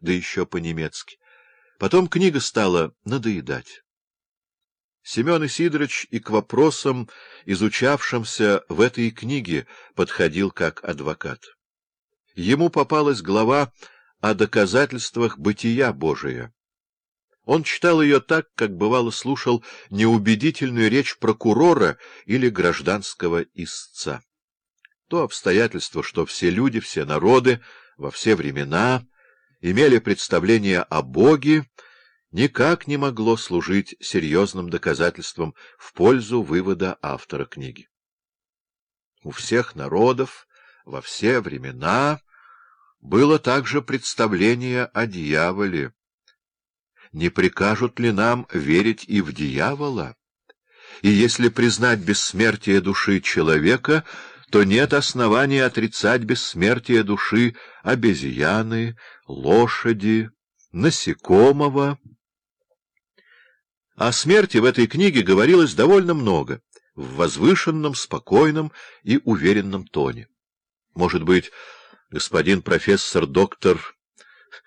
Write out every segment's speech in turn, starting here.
да еще по-немецки. Потом книга стала надоедать. Семен Исидорович и к вопросам, изучавшимся в этой книге, подходил как адвокат. Ему попалась глава о доказательствах бытия Божия. Он читал ее так, как бывало слушал неубедительную речь прокурора или гражданского истца. То обстоятельство, что все люди, все народы, во все времена имели представление о Боге, никак не могло служить серьезным доказательством в пользу вывода автора книги. У всех народов во все времена было также представление о дьяволе. Не прикажут ли нам верить и в дьявола? И если признать бессмертие души человека, то нет основания отрицать бессмертие души обезьяны, лошади, насекомого. О смерти в этой книге говорилось довольно много, в возвышенном, спокойном и уверенном тоне. Может быть, господин профессор-доктор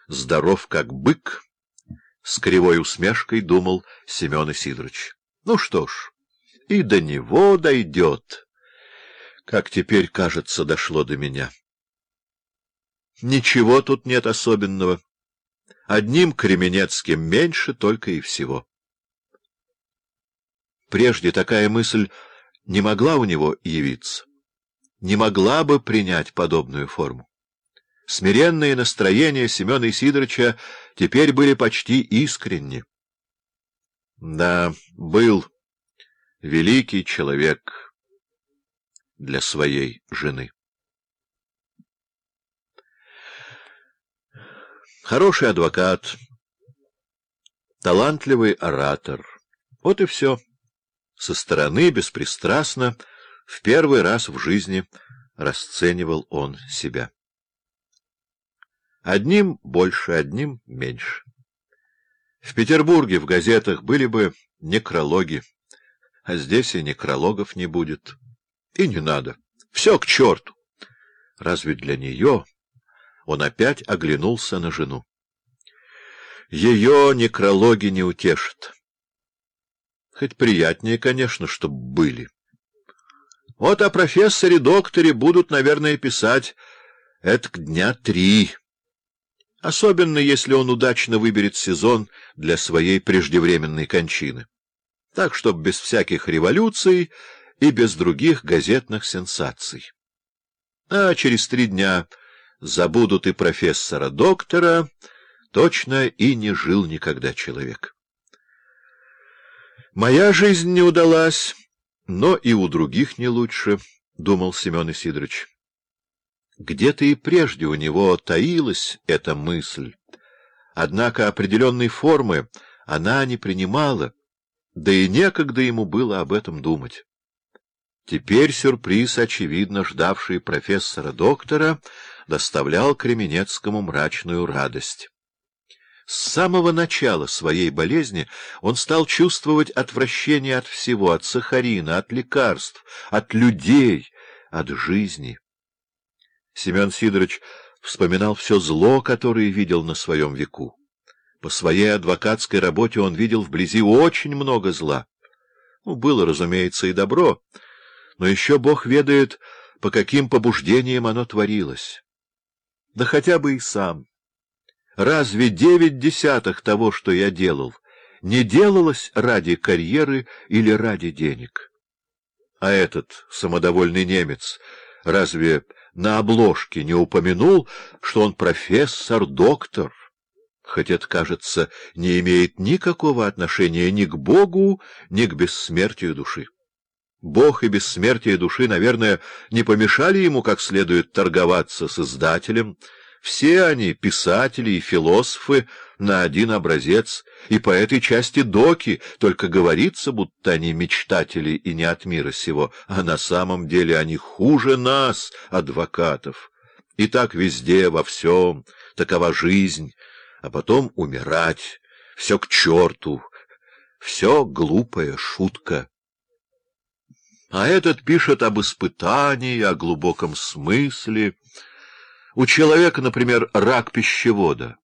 здоров как бык? С кривой усмешкой думал Семен Исидорович. Ну что ж, и до него дойдет. Как теперь, кажется, дошло до меня. Ничего тут нет особенного. Одним Кременецким меньше только и всего. Прежде такая мысль не могла у него явиться, не могла бы принять подобную форму. Смиренные настроения Семена Исидоровича теперь были почти искренни. Да, был великий человек для своей жены. Хороший адвокат, талантливый оратор. Вот и все со стороны беспристрастно, в первый раз в жизни расценивал он себя. Одним больше, одним меньше. В Петербурге в газетах были бы некрологи, а здесь и некрологов не будет. И не надо. Все к черту. Разве для нее... Он опять оглянулся на жену. Ее некрологи не утешат. Хоть приятнее, конечно, чтоб были. Вот о профессоре-докторе будут, наверное, писать это к дня три. Особенно, если он удачно выберет сезон для своей преждевременной кончины. Так, чтоб без всяких революций и без других газетных сенсаций. А через три дня забудут и профессора-доктора, точно и не жил никогда человек. Моя жизнь не удалась, но и у других не лучше, — думал Семен Исидорович. Где-то и прежде у него таилась эта мысль, однако определенной формы она не принимала, да и некогда ему было об этом думать. Теперь сюрприз, очевидно ждавший профессора-доктора, доставлял Кременецкому мрачную радость. С самого начала своей болезни он стал чувствовать отвращение от всего, от сахарина, от лекарств, от людей, от жизни. Семен Сидорович вспоминал все зло, которое видел на своем веку. По своей адвокатской работе он видел вблизи очень много зла. Ну, было, разумеется, и добро, но еще Бог ведает, по каким побуждениям оно творилось. Да хотя бы и сам. Разве девять десятых того, что я делал, не делалось ради карьеры или ради денег? А этот самодовольный немец разве на обложке не упомянул, что он профессор-доктор? Хоть это, кажется, не имеет никакого отношения ни к Богу, ни к бессмертию души. Бог и бессмертие души, наверное, не помешали ему как следует торговаться с издателем, все они, писатели и философы, на один образец, и по этой части доки, только говорится, будто они мечтатели и не от мира сего, а на самом деле они хуже нас, адвокатов. И так везде, во всем, такова жизнь, а потом умирать, все к черту, все глупая шутка. А этот пишет об испытании, о глубоком смысле, у человека, например, рак пищевода.